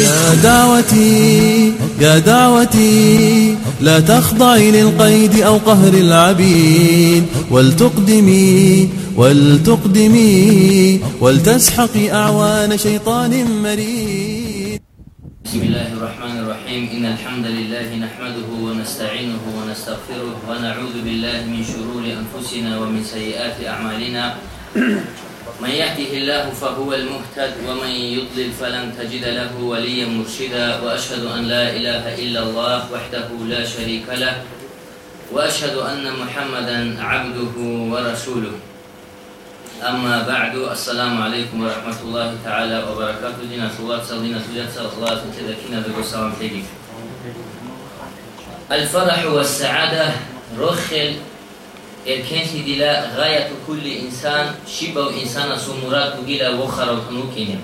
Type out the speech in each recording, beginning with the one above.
يا دعوتي يا دعوتي لا تخضعي للقيد أو قهر العبيد. ولتقدمي ولتقدمي ولتسحقي أعوان شيطان مريد. بسم الله الرحمن الرحيم. إن الحمد لله نحمده ونستعينه ونستغفره ونعوذ بالله من شرور أنفسنا ومن سيئات أعمالنا. من يهده الله فهو المهتد ومن يضلل فلن تجد له وليا مرشدا وأشهد أن لا إله إلا الله وحده لا شريك له وأشهد أن محمدا عبده ورسوله. أما بعد السلام عليكم ورحمة الله تعالى وبركاته. دينا صلاة صلينا صلاة صلاة تذكينا تجيب الفرح والسعادة رخل erkenç idile gayatu kulli insan şibav insana sumurat bugile ve harapunu kine.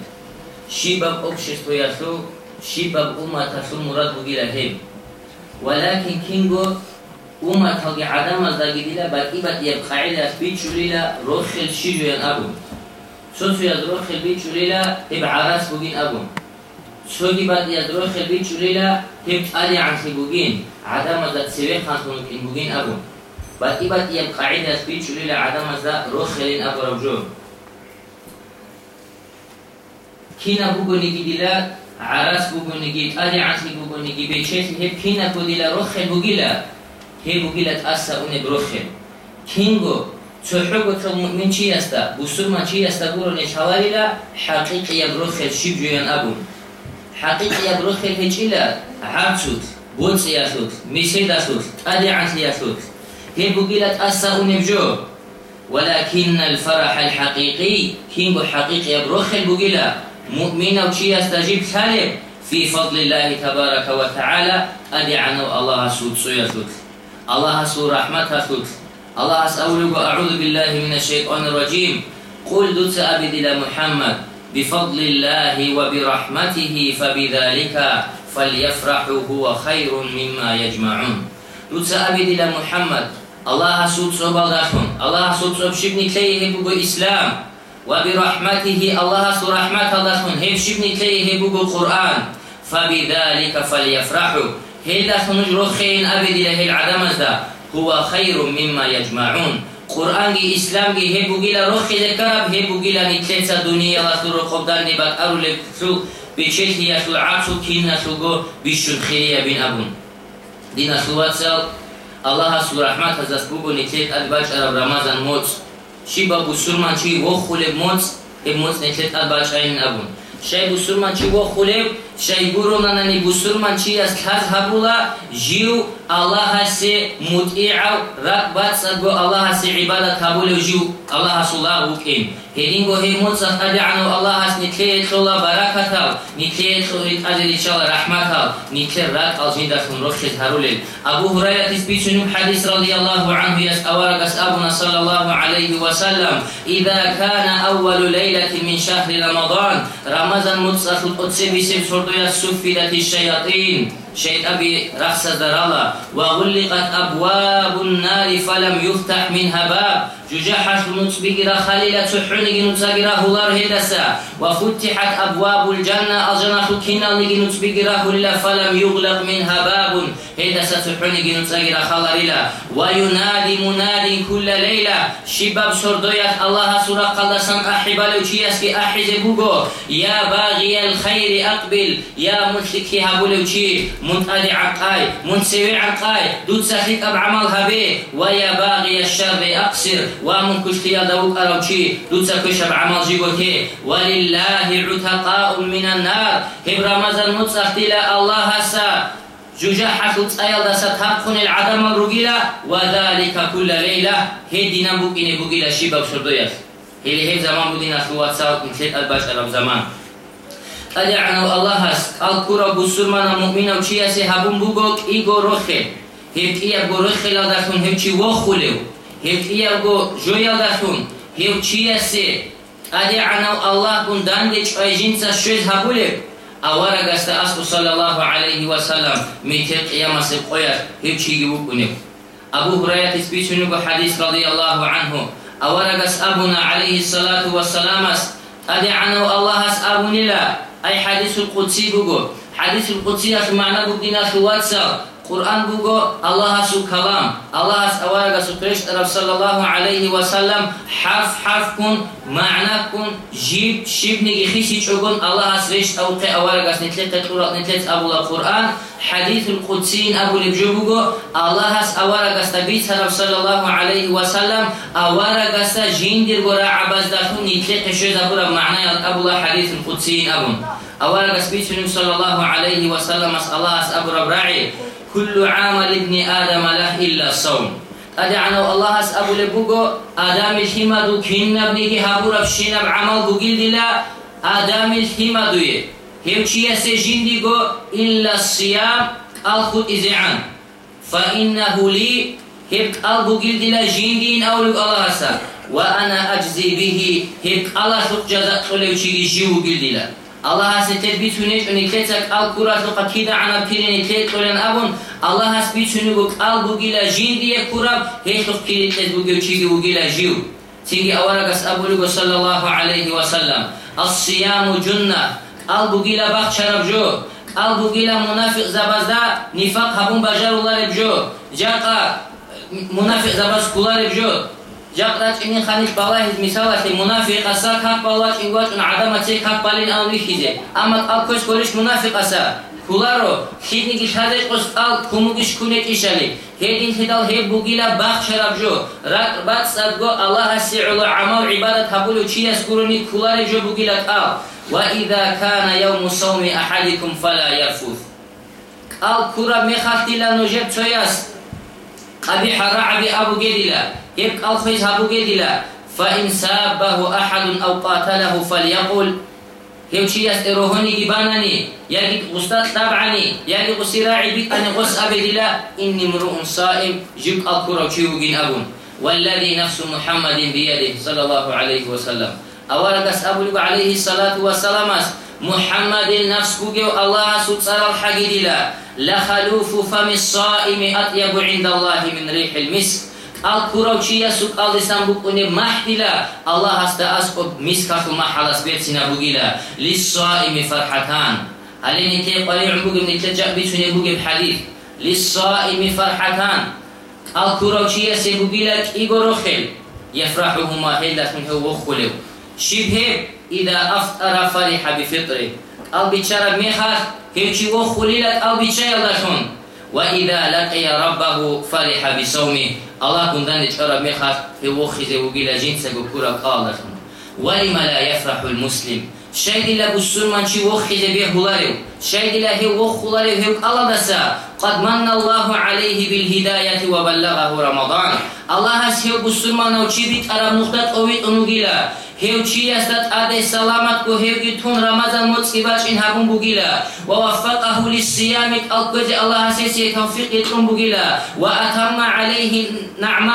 Şibav okşestu yasu şibav ummata sumurat bugile hep. Velakin kingo уммат ҳоги адама загидила бакибат ебхаила бичурила рохил шижуян абун сосуяд рохил бичурила иб арас бугин абун согибат яд рохил бичурила иб арианхи бугин адама зад севехантунукин бугин абун ali ansi bugin adam az tsewe khansun bugin abu باتي باتي يم قاعدة سبيتش ليلة عدم ذا روخلين أبو ربجو كينا بوغو نيجي ديلا عراس بوغو نيجي أدي عسي بوغو نيجي بيشيس هب كينا بوديلا روخل بوغيلا هي بوغيلا تأسا أوني بروخل كينغو تحبو المؤمن چي يستا بسرما چي يستا بورو نشواليلا حقيقي يبروخل شيب جوين أبو حقيقي يبروخل هجيلا عبسوت بولس ياسوت ميسيد ياسوت أدي عسي ياسوت هي بقيلت أسا نبجو؟ ولكن الفرح الحقيقي كين حقيقي بروخ البقيلة؟ مؤمن وشي يستجيب سالم في فضل الله تبارك وتعالى أدي عنه الله سود سيسود الله سود رحمة سود. الله أسألك أعوذ بالله من الشيطان الرجيم. قل دت أبد إلى محمد بفضل الله وبرحمته فبذلك فليفرحوا هو خير مما يجمعون. دت أبد إلى محمد الله سود صبالاتهم الله سود صب شبني تليه بقو إسلام وبرحمته الله سو رحمة اللهم هيب شبني تليه بقو قرآن فبذلك فليفرحوا هلا سنجرو خين أبد له العدم هو خير مما يجمعون قرآن جي إسلام جي هبو جيلا روخي ذكرب هبو جيلا نتلتا دنيا لا ترو قبدان نبات أرو لكسو بشيش هي سو عبسو كينا سو جو بشن خيريا بين أبون دينا سوات سال аллаҳ асураҳмат ҳазас бугунитед албашара рамазан моц. Шиба бусурман чи вохулеб моц иб моц нитед албашаин абун. Шайбу сурман чи вохулеб шайбуру нанани бусурман чи аз казҳабула жив аллаҳаси мутиав ракбатсаго аллаҳаси ибадат ҳабулев жив аллаҳасуллаҳу кин ҳединго ҳемутсах табиану аллаҳас нитлеетхола баракатав нитлеетхоит азиричала раҳматав нитл рак алжидахунро хизҳарулел абу ҳурайратис бичунин ҳадис радиаллаҳу анҳу ясаварагас абуна саллаллаҳу алайҳи васаллам ида кана аввалу лейлати мин шаҳри рамадан рамазан мутсахл қудси бисиб сурд سردية سفلت الشياطين. شيء أبي رخص درالة. وغلقت أبواب النار فلم يفتح منها باب. ججحش نتبقر خليلة حنق نتبقر هلار هدسا وفتحت أبواب الجنة أجنة كنا لغي نتبقر هلا فلم يغلق منها باب. هدسا حنق نتبقر خلاليلا وينادي مناد كل ليلة. شباب سردوية الله سورة قلسان أحبال وشيسك أحز بوغو. يا باغي الخير أقبل. يا مشتكي هبولوشي منتدي عقاي منسوي عقاي دوت سخيك أبعمل هبي ويا باغي الشر أقصر ومن كشتي دوك أروشي دوت سكش بعمل جيبوتي ولله عتقاء من النار. هب رمضان متصختلا الله سا جوجا حكوت أيضا دسا تبقن العدم الرجيلة وذلك كل ليلة. هي دينا بوكيني بوكيلا شيبا بشردويات هي هي زمان بودينا سوات ساوت مثل البشر زمان. алиану аллаҳ аст алкура бусурмана муъминав чи аси ҳабун бугок иго рохе ҳевкия го рохела дахун ҳевчи вохулев ҳевкия го жоя дахун ҳевчи аси алиану аллаҳ бун дандеч айжинца шӯз ҳабулев аварагаста асу саллаллаҳу алайҳи васалам митеқ ямасе қояр ҳевчиги букунев абу ҳурайратис бичунугу ҳадис радиаллаҳу анҳу аварагас абуна алайҳи салату вассалам аст алиану аллаҳ аст абунила أي حديث القدسي بقول. حديث القدسي معنى بقدنا في واتساب. Qur'an bugo Allah su kalam Allah awaraga su Krishna Rab sallallahu alaihi wasallam harf harf kun ma'na kun jib shibni khisi chugun Allah srish au qi awaraga snitlet qura nitlet abula Qur'an hadith al-qudsi abu libjugo Allah awaraga stabit Rab sallallahu alaihi wasallam awaraga sa jindir gora abaz dakhun nitlet shuz abura ma'na abula hadith al-qudsi abun awaraga stabit sallallahu alaihi wasallam as Allah as abura كل عمل ابن آدم له إلا الصوم أدعنا الله أبو لبوغو آدم الحمد كنا ابنه هابور أفشينا بعمل بوغيل دلا آدم الحمد هم چيه سجندگو إلا الصيام الخد إزعان. فإنه لي هبك البوغيل دلا جندين أولو الله أسا. وأنا أجزي به هبك الله بوغيل دلا الله ستت بيتونيش أني Аллах аст те битунеш уни кецак ал куразу қатида ана пирини те толен абун Аллах аст битуни гук ал гугила жиндия кураб ҳеҷ худ пирин тез бугил чиги гугила жив синги аварагас абулугу саллаллаху алайҳи васаллам. Ассияму джунна ал гугила бахт шарабжо ал гугила мунафиқ забазда нифақ ҳабун бажаруларебжо жақа мунафиқ забаз куларебжо جاقرات إني خانيش بالله مثالة منافق أسا كاك بالله إنغوات إن عدم تي كاك بالين أو نخيزي أما الكوش كولش منافق أسا كولارو خيدني كيش هذا قص قال كوموكيش كونك إشالي هيدين تدال هي بوغيلا باخ شراب جو راك بات سادغو الله سيعلو عمل عبادة هبولو چي يسكروني كولاري جو بوغيلا قال وإذا كان يوم صوم أحدكم فلا يرفث قال كورا ميخاتي لا نجب قبيح رعبي أبو جديلا يبقى ألفيز هبو جدلا فإن سابه أحد أو قاتله فليقول هيوشي يستروهني جبانني يجي غستات تابعني. يجي غسراعي بك. أن غس أبدلا إني امرؤ صائم. جيب الكرة وشيوغين أبون. والذي نفس محمد بيده. صلى الله عليه وسلم. أورقس أبو عليه الصلاة والسلام محمد نفس بوجو الله سبحانه الحقيدلا لخلوف فم الصائم أطيب عند الله من ريح المسك Al-Kurawchiya suk al-lisan bukune mahdila Allah hasta asko miskatu mahalas betsina bugila lis-saimi farhatan Alini te qali'un bugim nitajak bitsune bugim hadith lis-saimi farhatan Al-Kurawchiya se bugila шибҳе ида афтара фариҳа бифитри. Албичара мехар ҳечи о хулилат албичаялдашон ва ида лақия раббаҳу фариҳа бисавми. Аллаҳ гунданичара мехар ҳево хизевугила ҷинсагу курак алдашон валима ла яфраҳу лмуслим وكورا قال ولما لا يفرح المسلم شايد لا بسلمان شي وخذ به هلاريو شايد لا هي وخلاريو هي الله دسا قد من الله عليه بالهداية وبلغه رمضان. الله هس هي بسلمان أو چي بيت عرب نقطة قويت انوغيلا هيوشي استات ادي سلامت كو هيوكي تون رمضان موتسكي باش ان هابون بوغيلا ووفقه للصيام القد الله سيسي توفيق يتون بوغيلا واتم عليه نعمة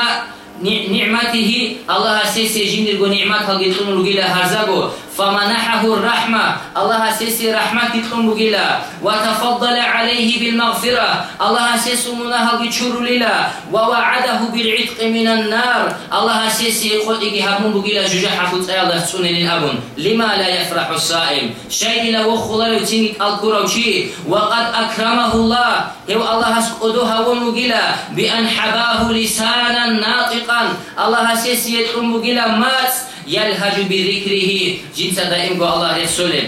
نعمته الله سيسي جندر نعمات هلقيتون لغيلا هرزاغو فمنحه الرحمة. الله سيسي رحمة كتلون بغيلا وتفضل عليه بالمغفرة. الله سيسي منها بشور للا ووعده بالعتق من النار. الله سيسي إيجي هبون بغيلا جوجا حفظ الله سنين أبن لما لا يفرح الصائم شيء لا وخلال تنك الكروشي وقد أكرمه الله هو الله سقدوها ونغيلا بأن حباه لسانا ناطقا الله سيسي يتقوم بغيلا مات يلهج بذكره جنس دائم الله رسوله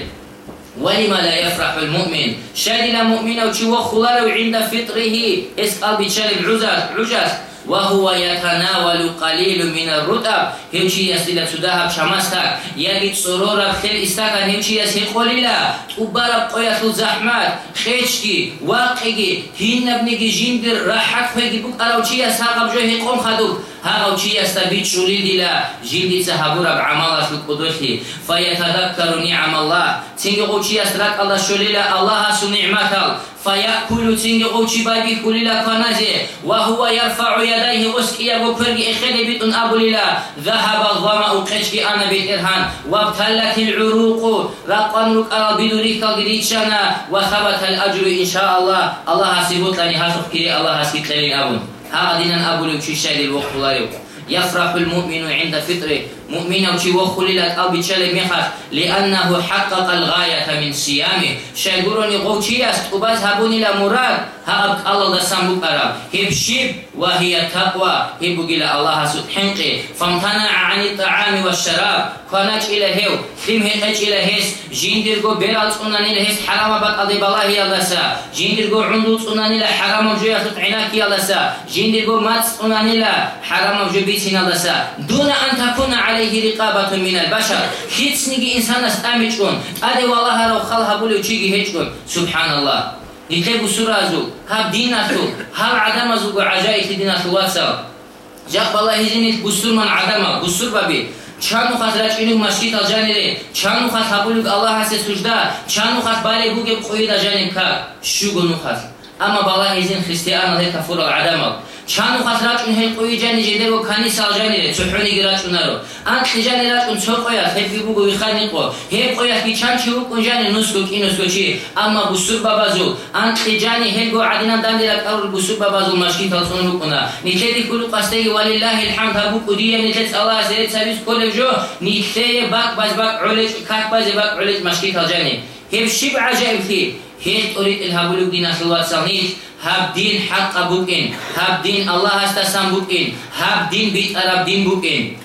ولما لا يفرح المؤمن شادل مؤمن وشو خلال عند فطره اسقال بشال العجز عجز وهو يتناول قليل من الرطب همشي يسلا سداها بشماستا يجد سرورا خير استاكا همشي يسهي قليلا تبارا قوية الزحمات خيشكي واقعي هين ابنكي جندر راحت خويكي بك أراو چي يساقب جوهي قوم خدوك هاو چي يستبيت شولي دلا جلدي سهبورا بعمالة القدوخي فيتذكر نعم الله. تنجي قو چي يسترك الله شولي الله سو نعمة فيأكل تنجي قوشي بايبي كل لا كنازي وهو يرفع يديه وسكي أبو كرغي إخلي بيتن أبو للا ذهب الظمأ قشكي أنا بالإرهان وابتلت العروق. رقم لك أرى بدوريك الجريتشانا وثبت الأجر إن شاء الله. الله سيبوت لني هاشخ كري الله سيبت لني أبو هذا دينا أبو لك شيء الوقت الله يفرح المؤمن عند فطره مؤمنا وشي وخللت أو بتشل مخاف لأنه حقق الغاية من صيامه. شايقولون قوتي است؟ وباز هبوني لمراد هاب الله دسام بقرب هبشيب وهي تقوى. هبوغي الله سبحانه فامتنع عن الطعام والشراب. كانت إلى هيو. خيم هيقج إلى هيس. جيندر جو بيرال تقناني لهيس حرام بات أضي بالله يالسا جيندر جو عندو تقناني لحرام جو يخط عناك يالسا جيندر جو مات تقناني لحرام جو بيتين يالسا دون أن تكون عليه алайҳи риқабатун минал башар. Ҳеҷ ниги инсан аст амичкун аде валлаҳаро халҳа булю чиги ҳечкун субҳаналлах нитлебу суразу ҳаб динату ҳаб адамазу гуажаити динату ватсав жақ валлаҳизинит бусурман адама бусур баби чанд нухат рачину масҷид аҷанире чанд нухат ҳабулюк аллаҳ ҳасе сужда? Чанд нухат бале бугеб қоид аҷаниб кард шугу нухат амма бала ҳезин христианале кафура адамал чанду хасрач ун хелқуи жани жидево кани салжанире цухуни гирач унаро анти жани рач ун цоқояс хепки бугу виханиқо хепқояс ки чан чи укун жани нуско ки нуско чи амма бусур бабазу. Анти жани хелго адинан дандира карур бусур бабазу машки талсон рукуна нитеди кулу қастеги валиллахи лҳамд хабу кудия нитец алла сирет савис колевжо нитее бак баз бак улеч как базе бак улеч машки талжани хеп шиб ажаиб хи هيت أريد إلها بلوك دين أخي الله سنيش هاب دين حق بوكين هاب دين الله استسام بوكين هاب دين بيت أرب دين بوكين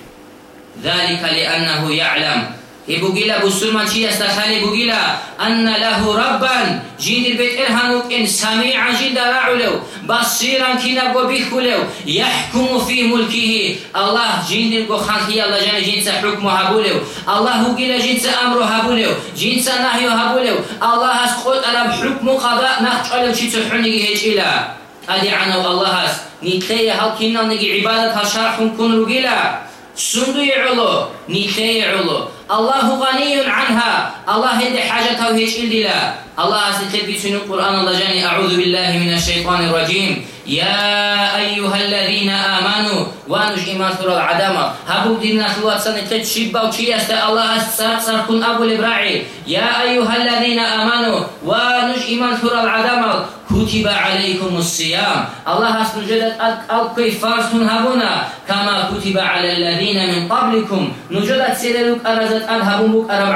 ذلك لأنه يعلم. Ibugila busulman chi yastakhali bugila anna lahu rabban jindir bet erhanuk in sami'an jinda ra'ulew basiran kina go bikhulew yahkumu fi mulkihi Allah jindir go khanki Allah jana jinsa hukmu habulew Allah hugila jinsa amru habulew jinsa nahyu habulew Allah has qod arab hukmu qada naqalew chi tuhunigi hechila adi ana Allah has nitleya halkinna nigi ibadat ha sharhun kun rugila sundu yu'ulu nitleya yu'ulu الله غني عنها الله هدي حاجته هيش إلا الله أستتبي سنو القرآن الله جاني؟ أعوذ بالله من الشيطان الرجيم. يا أيها الذين آمنوا وانوش إيمان سورة العدم؟ هبو دينا سوات سنة تتشبا وشي الله أستار سركن أبو الإبراعي يا أيها الذين آمنوا وانوش إيمان سورة العدم؟ كتب عليكم الصيام. الله سنجدت ألقي فارسون هبونا؟ كما كتب على الذين من قبلكم. نجدت سيدلوك أرزت أذهبون بك أرب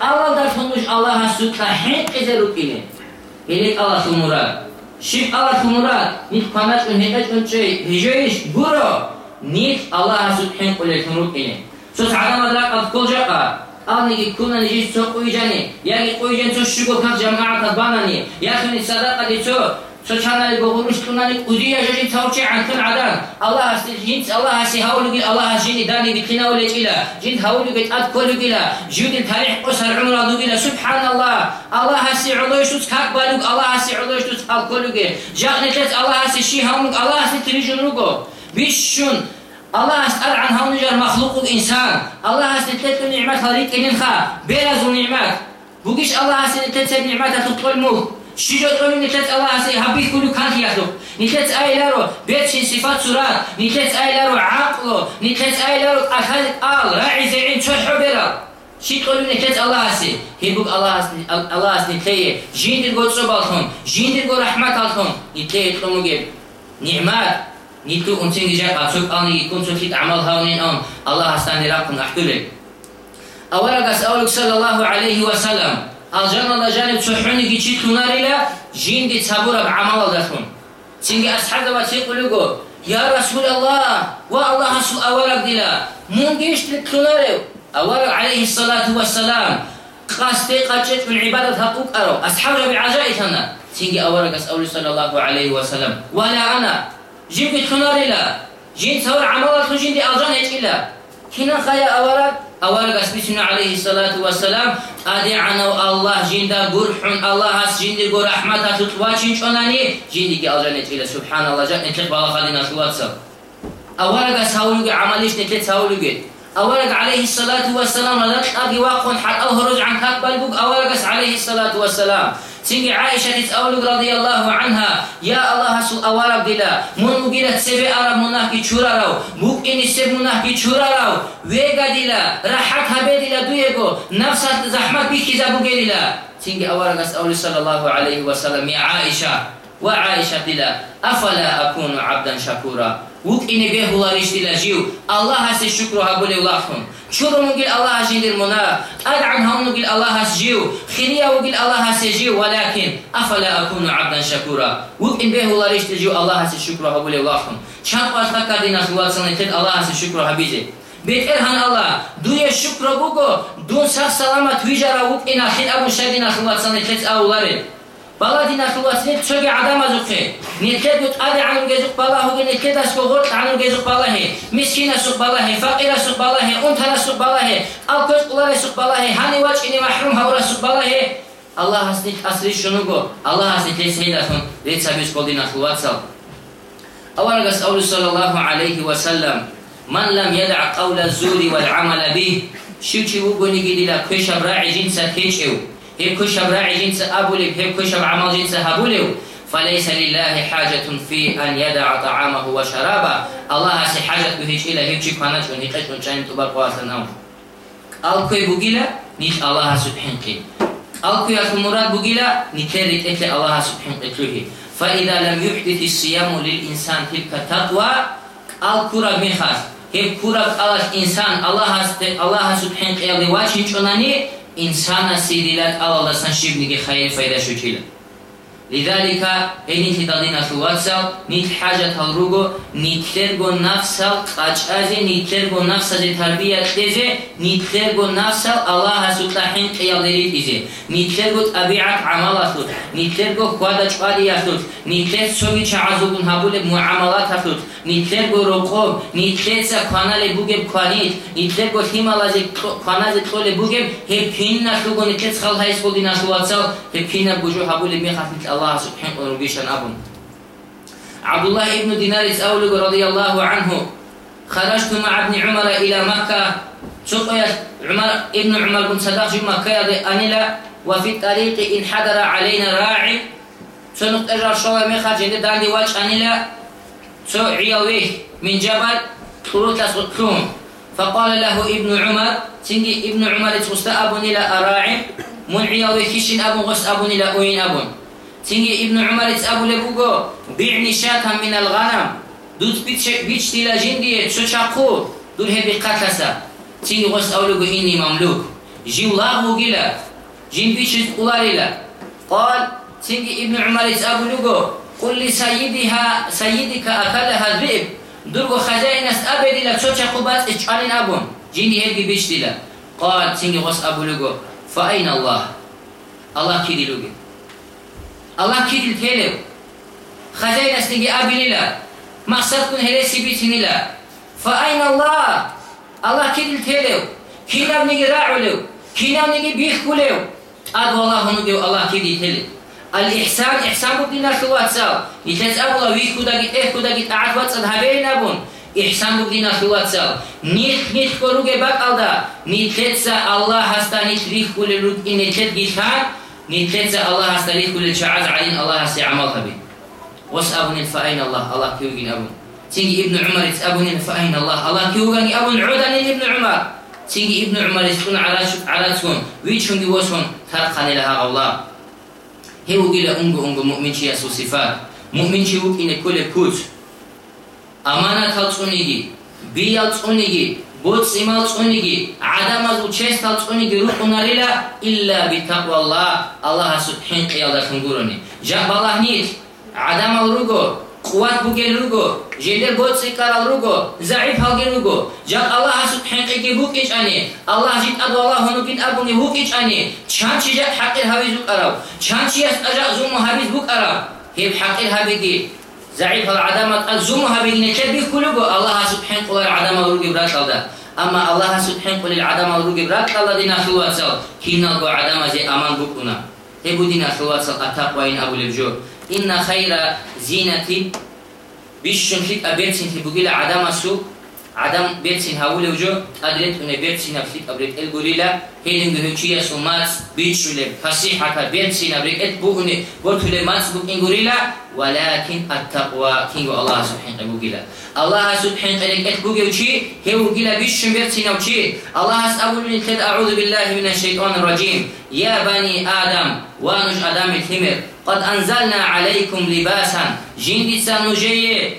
алла дар хунуш алла ҳасту та ҳеҷ қизеру кине илик алла ту мурад шиб алла ту мурад нит каначун ҳеҷачун чей ҳиҷоиш гуро. Нит алла ҳасту ҳен қулетунру кине сус адам адракат кулжақа алниги куна нижи со қуйҷани яги қуйҷани со шуго как ҷамъаата банани яхуни садақа дицо جماعت بانانی یکی صدقه دی تو سو چانال گوروش کنانی اودیا جی تاوچی عنکن عدن الله هست جنس الله هست هاولوگی الله هست جنی دانی بکنا ولی جیلا جن هاولوگی اد کولوگیلا جودی تاریخ قصر عمر دوگیلا سبحان الله الله هست علوش تو کاک بالوگ الله هست علوش تو ال کولوگی جاء نتلت الله هست شی همون الله هست تریجون روگو بیشون الله أسأل عن هون مخلوق الإنسان الله أسأل تلك النعمات هذيك إنخا بيرز النعمات بوجيش الله أسأل تلك النعمات تطول موت تقول نتلت الله أسأل هبي كل كان يخلق نتلت أي لارو بيت شين صفات سورات نتلت أي لارو عقله نتلت أي لارو أخذ آل راعي زين شرح بيرا شي تقول نتلت الله أسأل هيبوك الله أسأل الله أسأل نتليه جين تقول صبالهم جين تقول رحمة الله نتليه تقول نعمات نيتو أنتين جاء أتوب أني كنت في أعمال هاونين أن الله استاني راكم أحكولي أولا أسألك صلى الله عليه وسلم الجنة جانب تحوني كي تشيت ناريلا جين دي تابورا بعمل دخون تنجي أصحاب دوا تيقولوا يا رسول الله والله سوء أولك دلا مونجيش تلتناريو أولك عليه الصلاة والسلام قاستي قاچت من عبادة حقوق أرو أصحاب ربي عجائتنا تنجي أولك أسأل صلى الله عليه وسلم ولا أنا جيب تناريلا جين تصور عملات جين دي أجان إلا كنا خيا أورك عليه الصلاة والسلام أدي عنا الله جين دا قرح الله هس جين دي قرح رحمة تتواشين شوناني جين دي أجان إلا سبحان الله جان نتلق بالا خلينا سواتسا أورك أسهولك عمليش نتلق سهولك أورك عليه الصلاة والسلام لذلك أدي واقف حتى أهرج عن كتب البوك أورك عليه الصلاة والسلام Çünkü Aişe hiç avluk radıyallahu anha Ya Allah Resul avarab dila Mun mugire sebe arab munah ki çurarav Muk ini seb munah ki çurarav Vega dila. Rahat habe dila duyego. Nafsat zahmat bir kizabu gelila Çünkü avaragas avlu sallallahu aleyhi ve sellem Ya Aişe Ve Aişe dila Afala akunu abdan şakura Vuk ini behulariş dila jiv Allah hasi şükru habule ulahkum شورو نقول الله جيل المنا أدعم هم نقول الله سجيو خليا وقل الله سجيو ولكن أفلا أكون عبدا شكورا وإن به الله ريش تجيو الله سشكرا هبول اللهم شان قد فكرنا سنة تد الله سشكرا حبيزي بيت إرهان الله. دوية شكرا بوكو دون سخ سلامة ويجارا وإن أخير أبو شادنا سوال سنتد أولاري بالا دينا سوات سنة تسوك عدم ازوخي نيتكد وتقالي عنو جزق بالا هو نتد اسكو غرت عنو جزق بالا هي مسكينة سوق بالا هي فقيرة سوق بالا كنت هنا سوق بالله أو كنت قلنا سوق بالله هني وجهني محروم هورا سوق بالله الله هسني أسري شنو جو الله هسني ليس هيدا خم ليس بيش قلنا خواتسال أولا قص أول صلى الله عليه وسلم من لم يدع قول الزور والعمل به شو شو بني جدي لا كوش أبراع جنسه كيشو هي كوش أبراع جنسه أبولي هي كوش أبعمل جنسه هبولي فليس لله حاجة في أن يدع طعامه وشرابه. الله سي حاجة بهيش إلى هيك شيء كانت من شان تبقى قواسن أو ألقي بقيلة نيش الله سبحانه قيل ألقي المراد بقيلة نترك إتل الله سبحانه قتله فإذا لم يحدث الصيام للإنسان تلك التقوى الكرة مخاص هي كرة الله إنسان الله الله سبحانه قيل واجه شناني إنسان سيدلات الله سنشبنك خير فايدة شكيلا لذلك إني تدين شواتسا نيت حاجة تلرغو نيتلرغو نفسا قاچازي نيتلرغو نفسا زي تربية تزي نيتلرغو نفسا الله سوتا حين قيالري تزي نيتلرغو طبيعة عمل أسوت نيتلرغو خوادا چوالي أسوت نيتلر سوغي چعزوغن هبول معاملات أسوت نيتلرغو رقوب نيتلرسا قانال بوغب قانيت نيتلرغو حمالازي قانازي طول بوغب هب كين نشوغو نيتلر خلها يسقودين شواتسا هب كين بوجو هبول ميخاف نيتلر سبحانه وربيشان أبن عبد الله بن دينار أولق رضي الله عنه. خرجت مع ابن عمر إلى مكة. سقيت عمر ابن عمر بن صدق مكة. أنيلا وفي الطريق انحدر علينا راعي. سنقت أجر شوى ميخا جند داندي واج أنيلا سو عيويه من جبل. خروط لسقطهم فقال له ابن عمر تنجي ابن عمر تغسط أبن إلى أراعي. من عيويه كشن أبن غس أبن إلى أوين أبن تيجي ابن عمر أبو لبوغو بيعني شاة من الغنم دوت بيتش تيلا جندي شو شاقو دول هبي قتلسا تيجي غس أولوغو إني مملوك جيو لاغو جيلا جين بيتش قلاليلا قال تيجي ابن عمر أبو لبوغو قل لي سيدها سيدك أكلها الذئب درغو خزائن است أبدي لك شو شاقو بات إجعالين أبون جندي هبي بيتش تيلا قال تيجي غس أبو لبوغو فأين الله الله كيدي لوغي Allah kidil tele. Hazinas nigi abilila. Maksat kun helesi bitinila. Fa ayna Allah. Allah kidil tele. Kinam nigi ra'ulu. Kinam nigi bihkulu. Ad vallahu nigi Allah kidil tele. Al ihsan ihsan bu dina şu vatsa. İtes abla vi kuda git eh kuda git a'at vatsa haberin abun. İhsan bu dina şu vatsa. Nit nit koruge bak alda. Nitletsa Allah hasta nit rihkulu nit githan. جيتان نتلتزا الله استريح كل شعاز علين الله استي عملها به واسأبني فأين الله الله كيوغين أبن تيجي ابن عمر تسأبني فأين الله الله كيوغني أبن عودني ابن عمر. تيجي ابن عمر تكون على على تكون ويتشون جوسون ترقني لها الله هي وقيل أنجو أنجو مؤمن شيء صفات. مؤمن شيء إن كل كوت. أمانة تلصونيجي بيالصونيجي بوت سمال صونيجي عدم الوشيس تال გოციმალ წუნიგი ადამაზუ ჩესთალ წუნიგი რუკუნარილა ილა ბიტაყვალლა. ალლაჰ სუბჰან ყიალა ხუნგურონი ჯაბალაჰ ნიტ ადამალ რუგო ყუვათ ბუგენ რუგო ჟენდერ გოცი კარალ რუგო ზაიფ ჰალგენ რუგო. ჯაბ ალლაჰ სუბჰან ყიგი ბუკიჭანი ალლაჰ ჯიტაყვალლა ჰონუ კიტაბუნი ბუკიჭანი ჩანჩი ჯა ჰაკირ ჰავიზ უკარავ. ჩანჩი ასტაჟა ზუმუ ჰავიზ ბუკარავ. ჰებ ჰაკირ ჰაბიგი. ზაიფ ალ ადამათ აზუმუ ჰაბიგი ნეჩები ქულუგო. ალლაჰ სუბჰან ყულა ადამალ რუგი ბრაშალდა амма аллаҳ субҳин қулил адама руги брак алладина хуатсал кина го адази аман букуна э будина хуатсал атақва ин абулибжо инна хайра зинати бишшун хит абетсин хибугила адама сук إن خير زينة بيشون فيك أبيتين تبو جيل عدامة سوق عدم بيتسين هاول وجو أدريت أن بيتسين أفليك أبريت الجوريلا هيلين جهوشيا سومات بيتشول فصيحة بيتسين أبريت أتبوهن بورتول مات بوك إنجوريلا ولكن التقوى كينغو الله سبحانه وتعالى الله سبحانه وتعالى أتبوه وشي هو جيلا بيشون بيتسين وشي الله أسأل من أعوذ بالله من الشيطان الرجيم. يا بني آدم وانش آدم الثمر قد أنزلنا عليكم لباسا. جندي سنجيه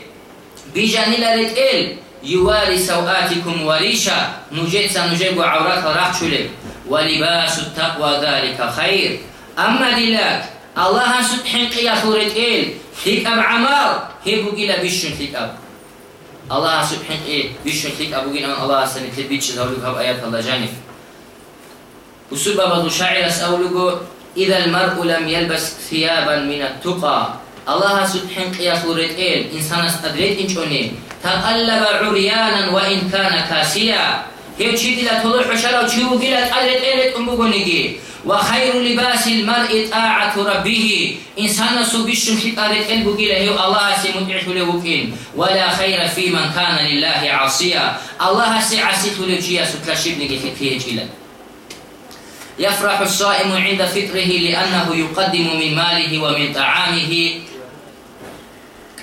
بجانيلا رتل يواري سوآتكم وريشا نجيت نجيب عورات رحشل ولباس التقوى ذلك خير. أما دلك الله سبحانه قيا رتل ثيك أب عمال هبو جيلا بيشن ثيك أب. الله سبحانه إيه بيشن ثيك أبو جيلا الله سنة بيتش ذولك هب آيات الله جانف وسبب شاعر أسأولك إذا المرء لم يلبس ثيابا من التقى الله سبحانه قيا رتل إنسان أدريت إنشوني. تقلب عريانا وإن كان كاسيا. هي تشيدي لا طلوع حشرة وتشيو لا تقلت إلت أمبغنيجي وخير لباس المرء طاعة ربه. إنسان سبش في قريت البقي له الله سمتعت له ولا خير في من كان لله عاصيا. الله سعسيت له جيا ستلاشبني فيه جيلا. يفرح الصائم عند فطره لأنه يقدم من ماله ومن طعامه.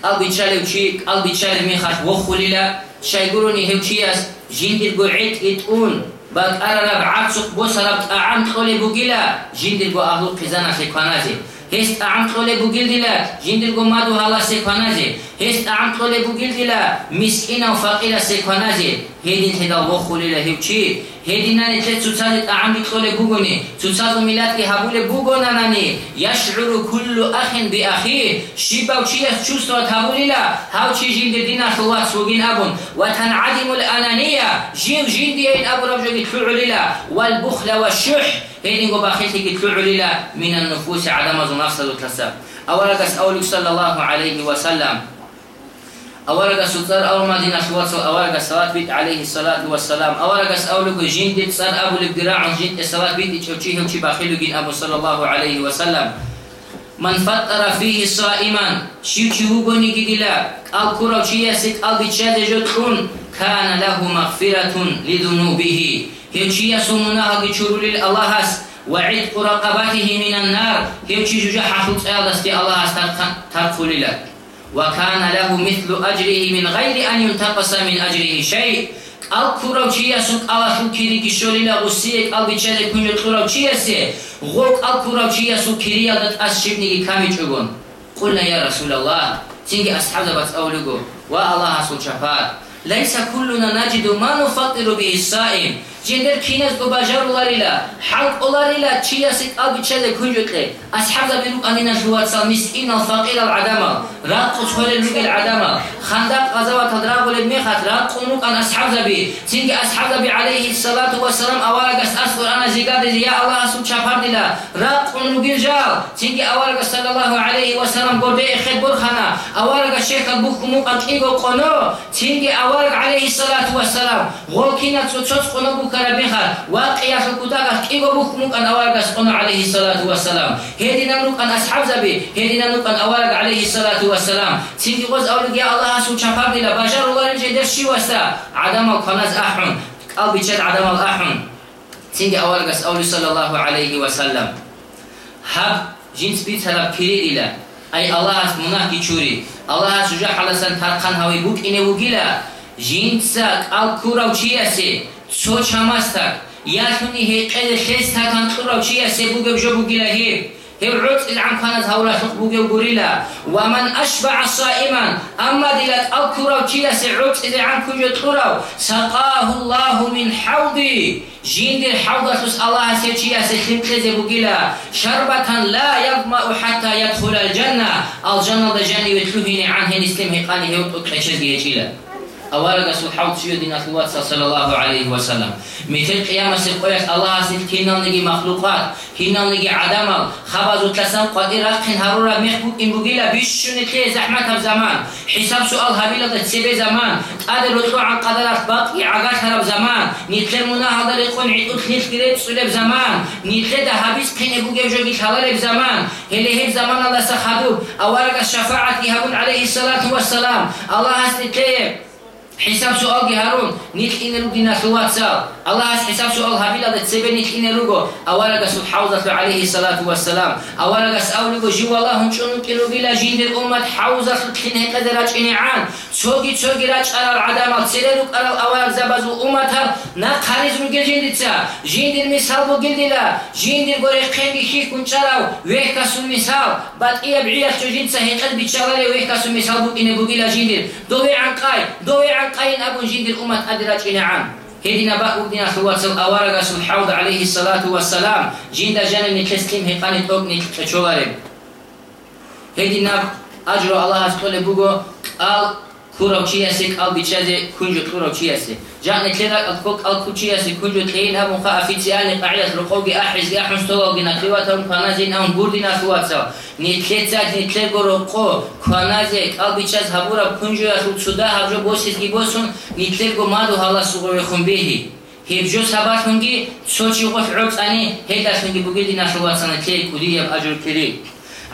алби чалев чик алби чалев михаш вохулила шайгуруни хевчияс жиндир гуит итун бак арараб ацук босараб аамт холе бугила жиндир гу аҳлу қизана хиканази هست عم طول بوگل دیلا جندر گو مادو حالا سکانازی هست عم طول بوگل دیلا مسکین و فقیر سکانازی هدین هدا و خولیلا هیچی هدینان ته تسال طعام طول بوگونی تسال ملت که حبول بوگونانانی يشعر كل اخ باخيه شيبا وشي چوستو تابوليلا هاو چي جين دينا خلوات سوگين ابون وتنعدم الانانيه جيم جين دي ابو رجل تفعللا والبخل والشح هيدين باخيتي تفعللا من النفوس عدم نفس الكسب أولك أولك صلى الله عليه وسلم. أولك سلطان أول ما دينا شوات أولك صلاة بيت عليه الصلاة والسلام. أولك جين ديت صار أبو الابدراع جين صلاة بيت تشوشيه وشي باخيلو جين أبو صلى الله عليه وسلم. من فطر فيه صائما شيو شيو بني كدلا سك قال بيتشاد جتون كان له مغفرة لذنوبه. هي شيء سمناها بشرور الله هس وعتق رقبته من النار هيوشي جوجا حفظ ألستي الله تغفر لك وكان له مثل أجره من غير أن ينتقص من أجره شيء ал курав чи ясун алаху кири ки шолила гусиек ал бичаре кунjo курав чи ясе гок ал курав чи ясу кири алдат аз шибниги ками чугон قلنا يا رسول الله تيجي أصحاب بس أولوجو والله سبحانه وتعالى ليس كلنا نجد ما نفطر به الصائم جندر كينز بباجر ولاريلا حلق ولاريلا تشيا سيت أبي تشلي كنجتلي أصحاب بيروك أننا جوات مسكين الفقير العدم راق تشهر المك العدم خندق غزوة تدراغ الميخات راق قنوك أن أصحاب زبي تنجي أصحاب زبي عليه الصلاة والسلام أولا قس أسفر أنا زيقاد يا الله سب شفر دلا راق قنوك الجال تنجي أولا قس صلى الله عليه وسلم قربي إخد برخنا أولا قس شيخ البوكمو قد إيغو قنو. تنجي أولا عليه الصلاة والسلام غوكينا تشوش قنو كار بخار واقيا سكوتا كي بوك مكان أوارك سقنا عليه الصلاة والسلام. هدينا نوك أن أصحاب زبي. هدينا نوك أن أوارك عليه الصلاة والسلام. سيدي قوز أولك يا الله سو شفاقي لباشر الله رجي دير شي وستا عدم القناز أحم أو بيشت عدم الأحم سيدي أوارك أولي صلى الله عليه وسلم. هب جنس بيت هلا بيري إلى. أي الله مناك يشوري. الله سجح على سنتار خان هاوي بوك إني وقيلا جنسك أو كورا وشياسي kurau chiase სოჩამასთან იათუნი ჰეყელე ხესთაგან ყურავ ჩია სებუგებ ჟობუგილა ჰი هيرعوت العنقانة هورا خطبوغي وغوريلا ومن أشبع صائما أما دلت أكرا وكيلا سعوت إذا عن كجو تقرا سقاه الله من حوضي جين دي حوضة الله سيتشيا سيخيم خيزي بوغيلا شربة لا يظمأ حتى يدخل الجنة الجنة الجنة ويتلوهيني عنه نسلم هيقاني هيوت بيجيلا أوارق سو حوت شيو دين أخوات صلى الله عليه وسلم. مثل قيامة سيقويك الله سيد كينال نجي مخلوقات كينال نجي عدم خبز وتلسان قدير أخين هرورا مخبوك إن بقيلا بيشون تلي زحمة زمان. حساب سؤال هبيلة تسيبي زمان. قادر عن قدرات باقي عقاش هرب زمان. نتلر منا هذا يقول عيد أخنيت كريت سلب زمان. نتلر ده هبيس قين بوغي جوغي خلال زمان. هلي هيك زمان الله سخدو. أوارق الشفاعة يهبون عليه الصلاة والسلام. الله هستتليه حساب سؤال جهارون نيت إن رو دينا سواتسال الله has حساب سؤال هابيلا ده تسيبه نيت إن روغو أولا قص حوزة عليه الصلاة والسلام أولا قص أولغو جو الله هم شنو كيلو بلا جين دير أمة حوزة تلين هكا دراج إنعان تسوغي تسوغي راج على العدم تسيرلوك على أولا زبازو أمة نا خارج رو جين ديتسا جين دير مثال بو جين ديلا جين دير غوري خيمي خيف كن چلاو ويكا سو مثال بعد إيه بعيش جين سهيقل بيتشغل ويكا سو مثال بو إنه بو جين دير دوي عن قاي دوي عن قين أبو جند الأمة أدرج إلى عام هدينا بقى ودينا خوات الأوارق الحوض عليه الصلاة والسلام جند جنن نتسلم هقان توك نتشوارب هدينا أجر الله سبحانه بقو قال куро чи яси ал бичазе кунҷу куро чи яси жане тлера ал кок ал кучи яси кунҷу тлеин ҳамун ха официальный қаъида рукоги аҳиз яҳун стоги нақиватам каназин ам гурди нафуатса ни тлецат ни тлего руко каназе ал бичаз ҳабура кунҷу ясу суда ҳабжо босизги босун ни тлего маду ҳала суғои хунбеҳи ҳебҷо сабат хунги сочи қоф ӯцани ҳедаш хунги бугиди нафуатсана тле кудияб аҷуркирӣ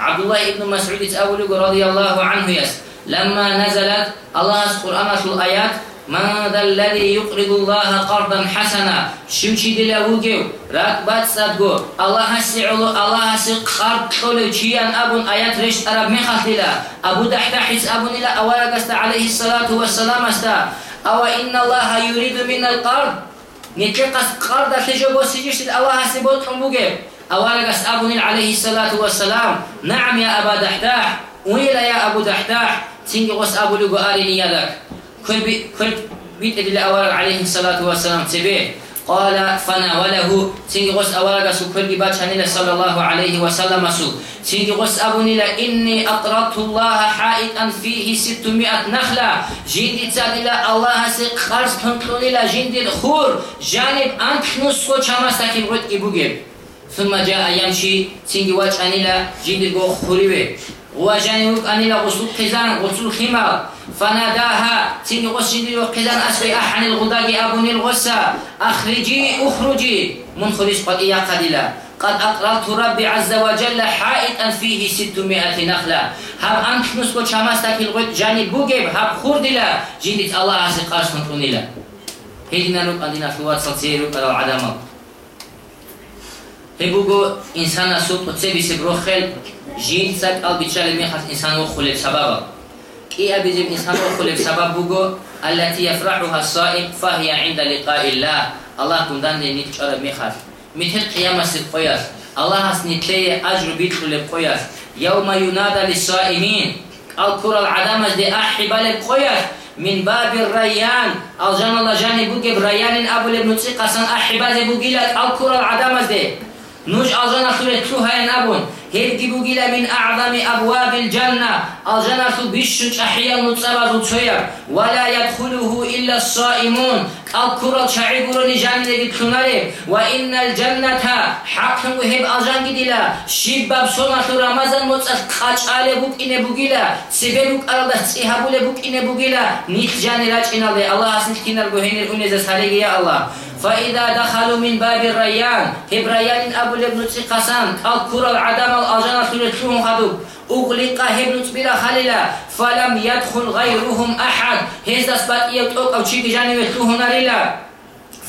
абдуллаҳ ибну масъуди цавлиго радияллаҳу анҳу яст لما نزلت الله القرآن في الآيات من ذا الذي يقرض الله قرضا حسنا؟ شمشي دلا وجو راكبات صدقو الله سعلو الله سقرض قولو جيان أبون آيات ريش أراب مخاف دلا أبو دحتا حس أبون إلا أولا قست عليه الصلاة والسلام استا. أو إن الله يريد من القرض؟ نتلقى قرض تجو بسجيش الله سبوت أمبوغي أولا قست أبون عليه الصلاة والسلام نعم يا أبا دحتاح ويلا يا أبو دحتاح تنجي غس أبو لغو أرني يدك كل بي كل بيت إلى أورق عليه الصلاة والسلام تبيه قال فناوله تنجي غس أورق سو كل بات شانيلا صلى الله عليه وسلم سو تنجي غس أبو نيلا إني أقرضت الله حائطا فيه ستمائة نخلة جندي تادلا الله سي خرز تنطلونيلا جندي خور جانب أنت نسكو چامستاكي غد إبوغيب ثم جاء يمشي تنجي واجانيلا جندي غو خوريوه وجانب أن غسل قزان غسل خمار. فناداها تين غسل قزان أسري أحن الغداء أبني الغسا أخرجي أخرجي. من خرج قد إيا قدلا قد أقررت ربي عز وجل حائطا فيه ستمائة نخلة. هب أنت نسكو شمستك الغد جانب بوجب هب خردلا جندت الله عز قارس كنتونيلا هدينا نوك أدينا في واتسال سيروك على العدم هبوغو إنسان سوط تسبي سبروخل جنسك بيتشال ميخاس إنسان وخلف سببا كي أبيزم إنسان وخلف سبب بوغو التي يفرحها الصائم فهي عند لقاء الله الله كندان دي نتشار ميخاس مثل قيامة سبقياس الله هس نتلي أجر بيدخل لبقياس يوم ينادى للصائمين الكرة العدامة دي أحبا لبقياس من باب الريان الجنة الله جاني بوغي بريان أبو لبنتسي قسن أحبا دي بوغي لك الكرة العدامة دي نوش الجنة خلت شوها ينابون هيرجي بوغيلا من أعظم أبواب الجنة الجنة بيشش أحياء نتصبر وتسويا ولا يدخله إلا الصائمون الكرة شعبر نجان لبتلنالي وإن الجنة حق وهب أجان ديلا شباب سنة رمضان متصف قاچ آل بوك إن بوغيلا سببوك أرد سيهابو لبوك إن بوغيلا نيت جاني راج إن الله الله أسنت كنر بوهين الأنزة سالي يا الله فإذا دخلوا من باب الريان هب أبو لبن قسم الكرة العدم الأجنة تلتلهم خدوك أغلق هبن بلا خليلا فلم يدخل غيرهم أحد. هذا سبات يوتوك أو تشيك جانب يتلوهن لله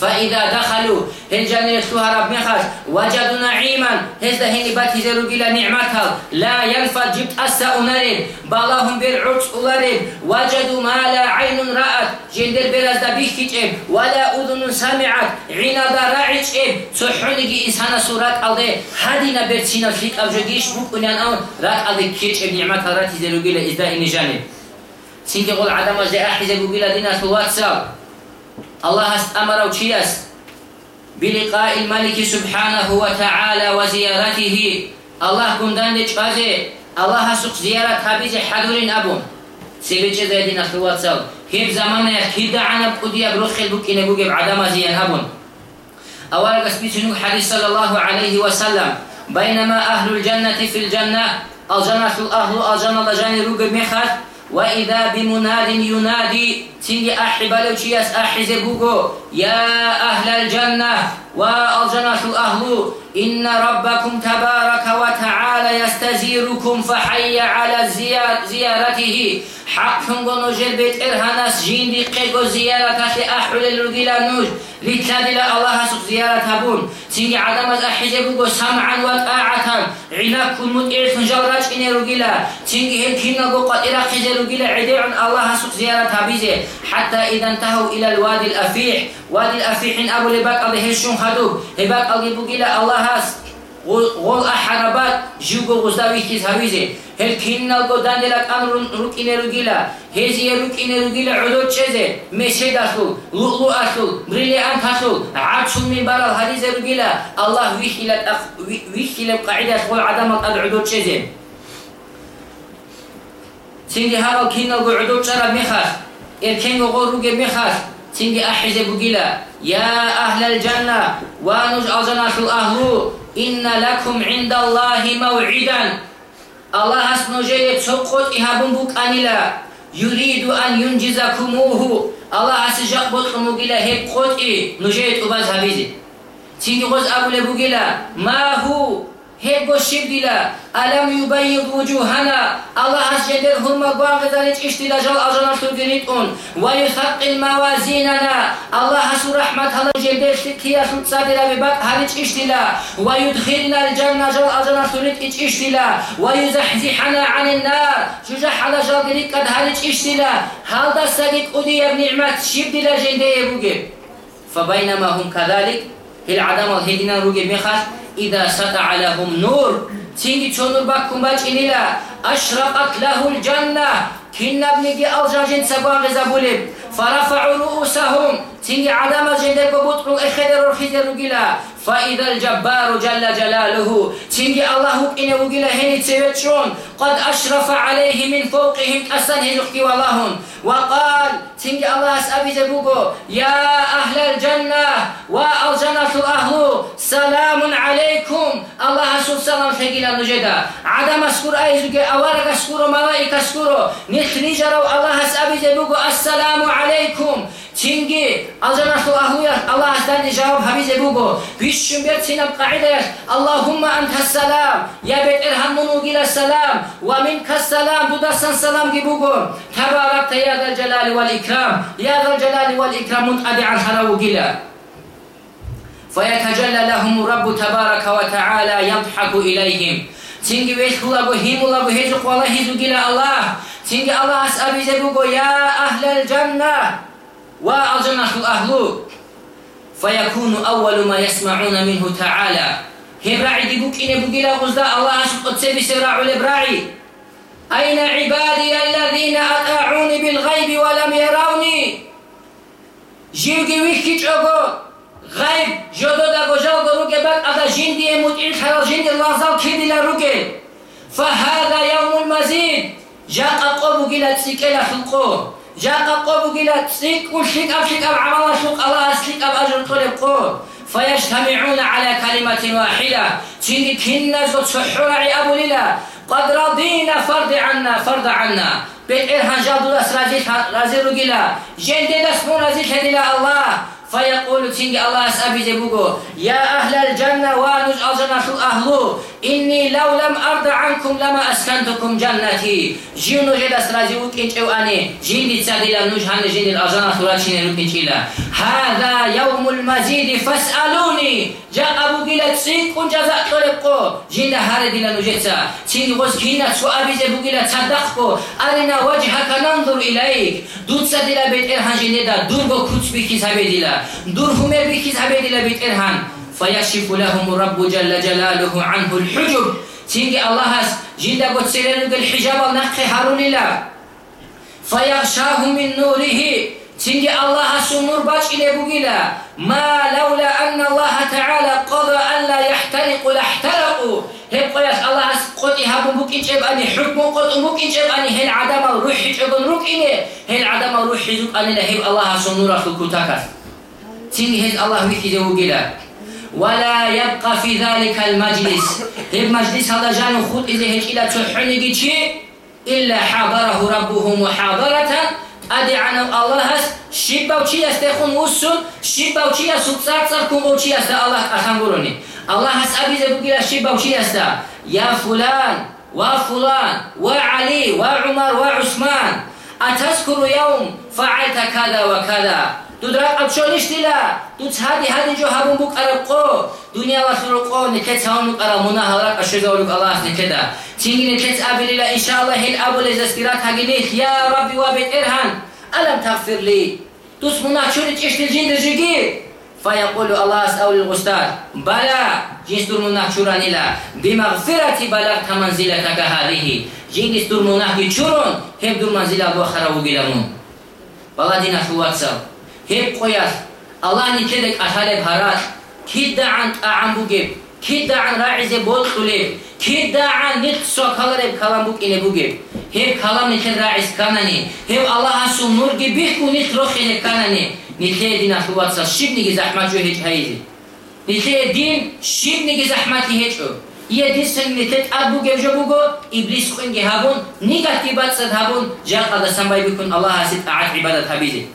فإذا دخلوا هنجان يتلوها رب مخاش وجدوا نعيما. هزا هني بات هزروا إلى نعمتها لا ينفد جبت أسا أنرين بالاهم بالعرس أولرين وجدوا ما لا عين رأت. جندر دا بيخيج ولا أذن سمعت. عنا دا راعج تحوني إنسان سورات ألدي. هدينا برسينا فيك أبجديش بكنيان أون. رات ألدي كيج نعمتها رات هزروا إلى إزدا إني جانب. سينكي قول عدم أجدي أحزة إلى دينا في الواتساب الله أمر وشياس بلقاء الملك سبحانه وتعالى وزيارته. الله كندان دجازي الله سق زيارة هابيز حضور أبون سيبج زيدين أخوات سال هم زمان يكيد عن بقدي بروخ البك إن بوجب عدم زيان أبون أولا قسمت حديث صلى الله عليه وسلم بينما أهل الجنة في الجنة الجنة الأهل الجنة الجنة روج مخات وإذا بمناد ينادي تنجي أحبالو تشياس أحزبوكو يا أهل الجنة والجنة الأهل إن ربكم تبارك وتعالى يستزيركم فحي على زيارته. حقكم نجل بيت إرهانس جين دي قيقو زيارة أحول الرجل نوج لتلادل الله سب زيارة هبون. تنجي عدم أحزبوكو سمعا وطاعة علاك كل متئر فنجراج إني رجلا تنجي هكينا قد إراقز رجلا عديع الله سب زيارة هبيزي حتى إذا انتهوا إلى الوادي الأفيح وادي الأفيح أبو لباك أبو haduk heba qalgi bugila Allah has gol aharabat jugo guzdavi ki savizi hel kinnal go dandela kan rukine rugila hezi rukine rugila udot cheze mesed asul lu'lu asul brile an tasul atsul min baral hadiz rugila Allah vihila vihila qaida gol adam al udot cheze sindi haro kinnal go udot chara mehas erken go ruge mehas مخاش سيدي أحزي بقيلا يا أهل الجنة ونج أجنة الأهل إن لكم عند الله موعدا الله اسمه جاي تسقط إهابون بك أنيلا يريد أن ينجزكموه الله أسجق بطل مقيلا هيب قطئ نجيت أباز هبيزي تيجي غز أبو لبقيلا ما هو هيك شبدلا ألم يبيض وجوهنا الله عز وجل هم باغذا اشتلا جل أجنا تلقريتون ويثقل موازيننا الله سو رحمة الله جل اشتكيا شو تصادر ببك هلج اشتلا ويدخلنا الجنة جل أجنا تلت اشتلا ويزحزحنا عن النار شجح على جل قد هلج اشتلا هل دا صديق أدي بنعمة شبدلا جل يبوغي فبينما هم كذلك هل عدم الهدنا روغي مخاش إذا سطع لهم نور تيجي تشونر باكم باج إنيلا أشرقت له الجنة كنا بنجي ألجاجين سبوا غزابولي فرفعوا رؤوسهم تيجي عدم جندر ببطل إخدر الخيزر رجلا فإذا الجبار جل جلاله تيجي الله إن وجلا هني تيوتشون قد أشرف عليه من فوقهم أسن هنقي والله وقال تيجي الله أسأبي زبوكو يا أهل الجنة والجنة الأهل سلام عليكم. الله سب سلام فقيلا نجدا عدم أشكر أيزوك أوارك أشكر ملائكة أشكر نخرجروا الله أسأبي زبوكو السلام عليكم. الجنة أهوية الله أستاذ جواب حبيز بوغو بيشم بيت سينب قاعدة اللهم أنت السلام يا بيت إرهام منوغيل السلام ومنك السلام دودسان سلام جبوغو تبارك يا ذا الجلال والإكرام يا ذا الجلال والإكرام منقضي عن هراوغيلا فيتجلى لهم رب تبارك وتعالى يضحك إليهم تينجي ويش هو هيم الله هيزق والله هيزق الله تينجي الله أسأل بيزبوغو يا أهل الجنة وأجنح أهل فيكون أول ما يسمعون منه تعالى. هبراعي دي بوك إني بوكي غزدا الله أشق قدسي بسراع الإبراعي أين عبادي الذين أطاعوني بالغيب ولم يروني؟ جيوكي ويكي جوغو. غيب جودو دا غجال روكي بك أدا جندي متعين خلال جندي الله كيدي لروكي فهذا يوم المزيد. جاء قبو قيلة سيكيلة خلقوه جاء قبو قيلة سيك وشيك أب شيك أب عمال شوق الله سيك أب أجر طلب قو فيجتمعون على كلمة واحدة. تيجي كنا زوت سحورة أبو ليلة قد رضينا فرض عنا فرض عنا. بيت إرهان جادو دس رازي رجلا جندي دس مو رازي الله. فيقول تينجي الله أسأبي زبوغو يا أهل الجنة وانج الجنة الأهل إني لو لم أرض عنكم لما أسكنتكم جنتي جيونو جدا سراجي وكين جو أني جيندي تسادي لم نوج هاني جيندي الأجنة ثلاثين ركين هذا يوم المزيد فاسألوني جاء أبو قيلة تسيق جزاء طلبكو جينا هاري دينا نجيتا تيني غوز كينا سؤابي زبو قيلة تصدقكو أرنا وجهك ننظر إليك دوت سادي بيت إرهان جينيدا دورغو كتبي كتابي ديلا دور همير بكيز عبيد الله بيت إرهان. فيكشف لهم الرب جل جلاله عنه الحجب. تيجي الله جندا قد سيرن الحجاب نقي هارون الله فيغشاهم من نوره. تيجي الله سنور باش إلى بقيلا ما لولا أن الله تعالى قضى أن لا يحترق لاحترقوا هب قياس الله قد يهب بك إجاب أني حكم إجاب أني هل عدم إني هل عدم أني لهب الله سنور أخذ كتاكس تيني الله ويكي جلا ولا يبقى في ذلك المجلس. هب مجلس هذا جانو خود إذا هيك إلى تحني إلا حاضره ربه محاضرة адиана аллаҳ аст шибав чи аст техун усун шибав чи аст суксаксар кумов чи аст аллаҳ арҳамгурони аллаҳ аст абиза бугира шибав чи аст? я фулан ва фулан ва али ва умар ва усман атазкуру явм фаъалта када ва када? أبشونيش تلا تتهادي هذه جو هبون بك أرقو دنيا وخلقو نكت هون بك أرى مناهرك أشهد الله نكدا تيجي نكت أبي إن شاء الله هل أبو لزسكرات هجينيك يا ربي وابد إرهان ألم تغفر لي تسمنا شوري تشتل جين درجيجي فيقول الله أسأل الغستار بلى جنس ترمنا شوران إلى بمغفرة بلغت منزلتك هذه جنس ترمنا شورون هم دور منزل أبو خرابو جلمون بلدنا شواتسا هم قياس Hep koyas. Allah niçedek aşalep haras. Kidda'an ta'am bugib. Kidda'an ra'ize bol kulib. Kidda'an nit sokalarep kalam buk ile bugib. Hep kalam niçed ra'iz kanani. Hep Allah'a sumnur gibi ku nit roh ile kanani. Niçeye din ahluvatsa. Şimdiki zahmet şu hiç haydi. Niçeye din şimdiki zahmeti hiç o. единственный абу гевжа буго иблис хунги хабун негативат сад хабун жа қадасан бай бикун аллаҳ асид аат ибадат хабизи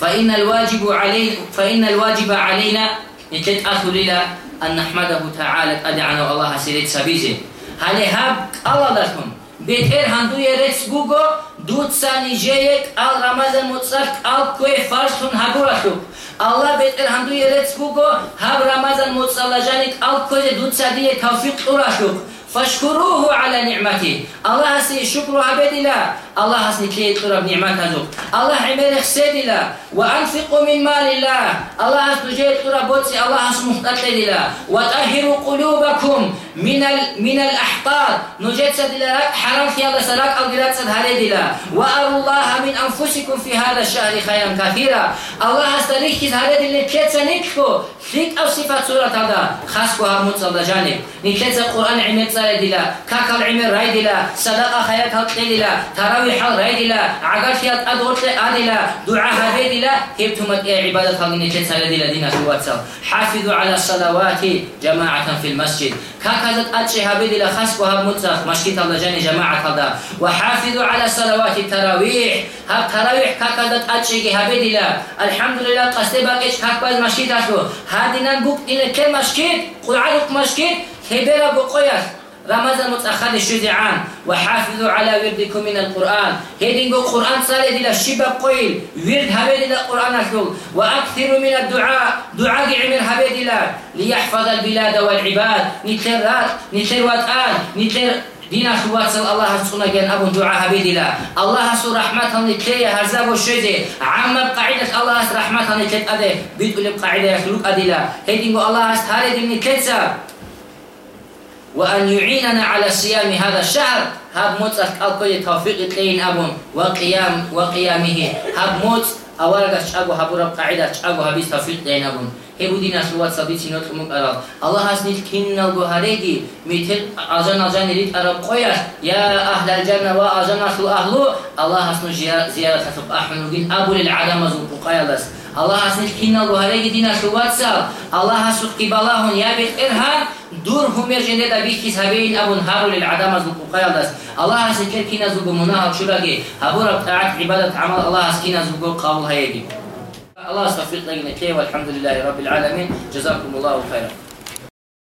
فإن الواجب علينا فإن الواجب علينا نتت أثلنا أن نحمده تعالى أدعنا الله سيرت سبيزي هل هاب الله لكم بيتر هندو يرتس بوجو دوت ساني جيك al Ramazan mutsaq al koe farsun haburashuk Allah beter hamdu yerets bugo hab Ramazan mutsallajanik al koe dut sadiye tawfiq urashuk فاشكروه على نعمته الله هسي شكر عبدلا الله هسي كي ترى بنعمته الله عمل خسدلا وأنفقوا من مال الله. الله جي ترى بوتسي. الله هسي مختللا وطهروا قلوبكم من ال... من الأحقاد. نجد سدلا حرام في الله سلاك أو جلات سد هالدلا واروا الله من أنفسكم في هذا الشهر خيرا كثيرا. الله هستريك هالدلا كيتسا نكفو فيك أو صفات سورة هذا. خاصكو هموت صلى جانب. نكتسا قرآن عمل سال دلا كاكل عمر راي دلا صدقة خيات هات دلا تراويح راي دلا عقاشيات أدورت أدلا دعاء هذه دلا هبتم عبادة خلقين كتسال دلا دينا واتساب حافظوا على الصلوات جماعة في المسجد. كاكزت أتشي هبه دلا خاصكو هموت مشكيت الله جاني جماعة هذا. وحافظوا على صلوات التراويح. هب تراويح كاكزت أتشي هبه دلا الحمد لله قصدي باقيش كاكباز مشكيت أشو هادينان بوك إن كل مشكيت عدوك مشكيت هبيرا بقويس رمضان متأخر شجعان وحافظوا على وردكم من القرآن. هيدينغو قرآن صالح دي الشباب قويل. ورد هبه دي القرآن أشول وأكثروا من الدعاء. دعاء عمر هبه دي ليحفظ البلاد والعباد. نتر رات. نتر واتآن نتر دين أخوات صلى الله سبحانه جن أبو دعاء هبيدلا الله سو رحمة نتلي هرزاب وشيدي عم قاعدة الله رحمة نتلت أده بيتقول قاعدة يخلق أدلا هيدينغو الله هاري دي نتلتسا وأن يعيننا على صيام هذا الشهر. هاب موت ألقي توفيق تلين أبون وقيام وقيامه. هاب موت. أولا شأبو هابو رب قاعدة شأبو هابيس توفيق تلين أبون هبو دين أسلوات صديق سنوت مك أرى الله هسنيل كن الجوهريجي مثل أجن أجن ريت أرى قويس يا أهل الجنة وأجن أهل أهلو. الله هسنو زيارة تفق أحمد أبو للعدم زوج قيادس Аллаҳ ҳастанд инналлу алайҳи динашу ватсав. Аллаҳ ҳастуд қибалаҳун ябит ирҳам дурҳу мерженде да бихис ҳабеин абун ҳару лил адам аз лукукаял даст. Аллаҳ ҳастанд кер кина зубумуна ҳавчураги ҳабура таат ибадат амал Аллаҳ ҳаст кина зубу қавл ҳаяги. Аллаҳ сафиқ лагина кей валҳамдулиллаҳи раббил аламин. Джазакумуллаҳу хайран.